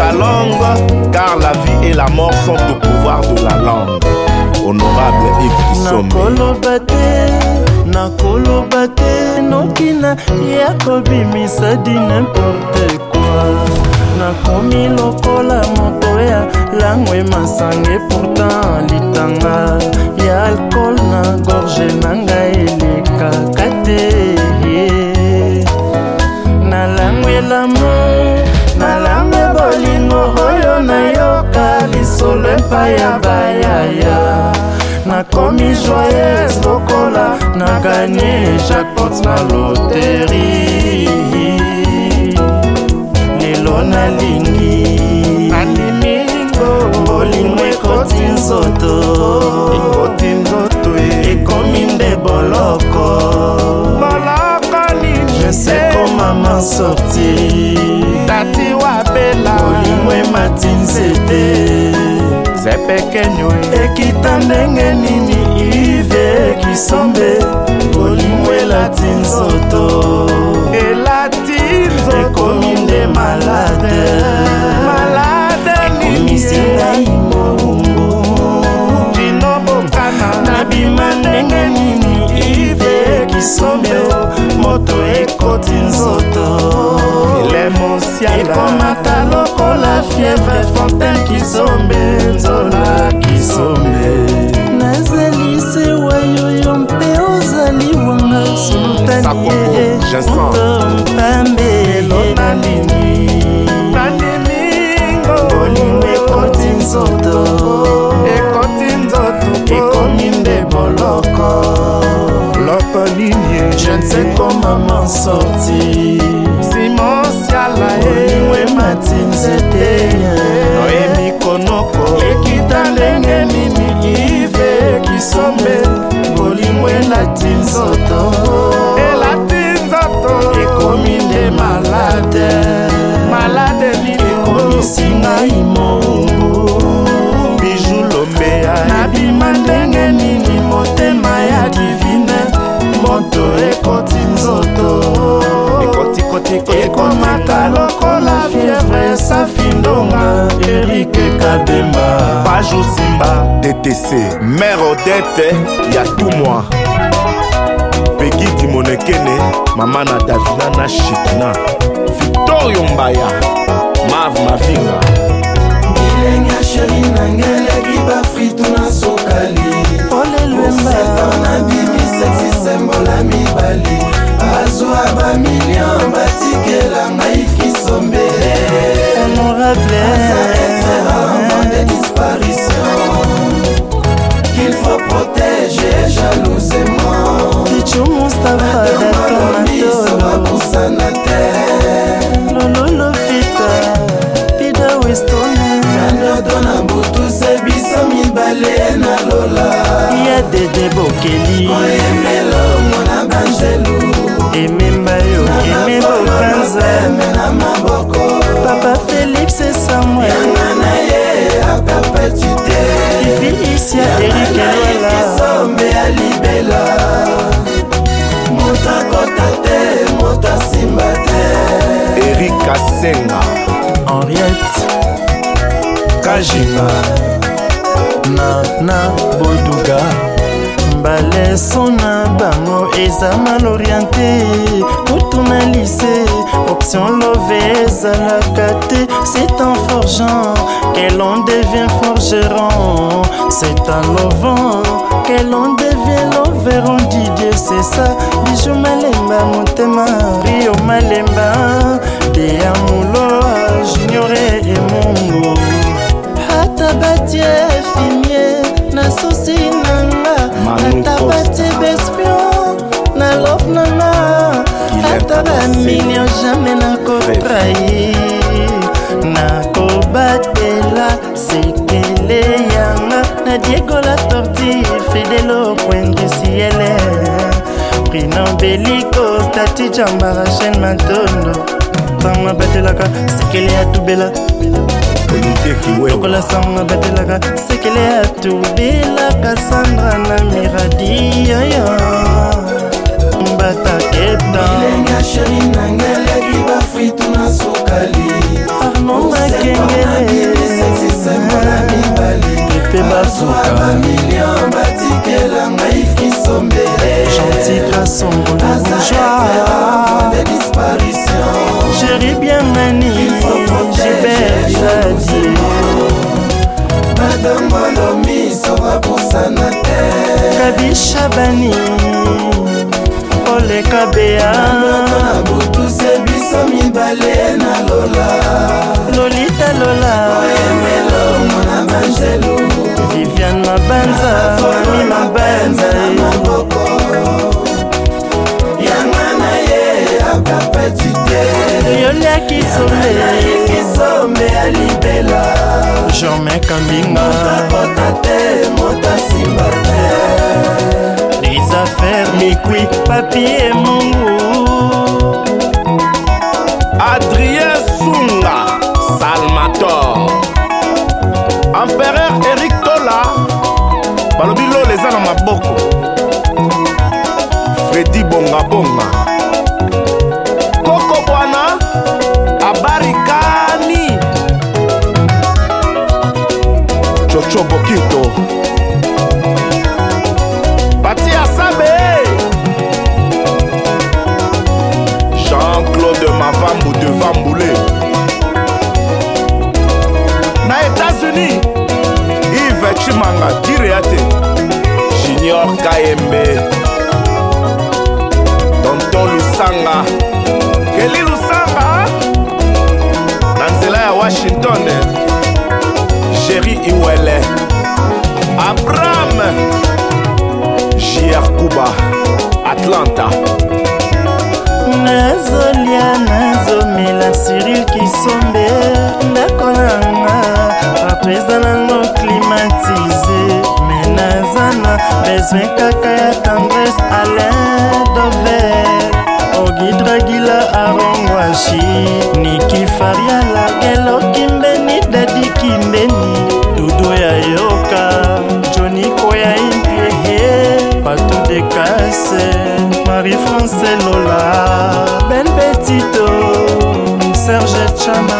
La langue, car la vie et la mort sont au pouvoir de la langue. Honorable Yves N'a nakoloba te noki na ya kobimisa dit nimporte quoi Na nakomi lokola moto ya langwe masange pourtant litanga ya alcool, na gorge na na ganye jackpot na loteri lelo nalingi nalimingo olingo ekoti nzoto ekoti nzoto eh. ekomi nde boloko boloko nisekomama sorti tati wabela olingo emati nzete zepekenyo ekita ndenge nini moto ekoti nzoto ilemo sialaekomata lokola fievre fontaine kisombe nzola kisombe nazali se wayoyo mpe ozali wanga sultani uto mpambe nalingi bolingo ekoti nzoto ekoti nzoto ekomi nde boloko Jan se kon maman sorti Si mons ya la e Koni mwen matin se peye DTC Mère Odette ya tout moi Peggy Kimonekene Mama na Davina na Chitna Victorio Mbaya Mave Mavinga Bilenge chéri nangeleki bafritu na so mibale na lola ya dede bokeli oyemelo mwana banzelu ememba yo eme bopanzame na maboko papa félix samuelanga na ye apapatite ifi isia erikelwalaombe ya libela moto akota te moto asimba te erik asenga henriette kajima na boduga baleso na bango eza Tout kutuna lycée, option love la te c'est en forgeant que l'on devient forgeron c'est en lovant que l'on devient loveron didier c'est ça bijou malemba motema rio malemba deamulo juniore emongo hata batie bamilio jamai nakotrahi nakobatela sekele yanga na diego la torti fidelo kwendisiele prino beliko stati jambara chaine matondo sanga batelaka sekele ya tubela lokola sanga batelaka sekele ya tubelaka sandra na miradi yoyo edalenga sheri nanga eleki bafritu na sukali arnongakengeesekisemona mibali mpe basuka bamilio batikela ngai kisombe gentikasombolabourgeois chéri bienveni gibert jadi lola vivian mabanza mi mabanza yoliakisombe ya libela germain kambinga motapota te motasimba te lisafere mikwi papie mongu maboko fredi bongo kuba atlanta nazolia nazomela siril kisombe ndako nanga partout eza nango klimatize me naza na bezwi kaka ya tendresse alain dover ogidragila arongwashi nikifaria lenola ben petito serge chama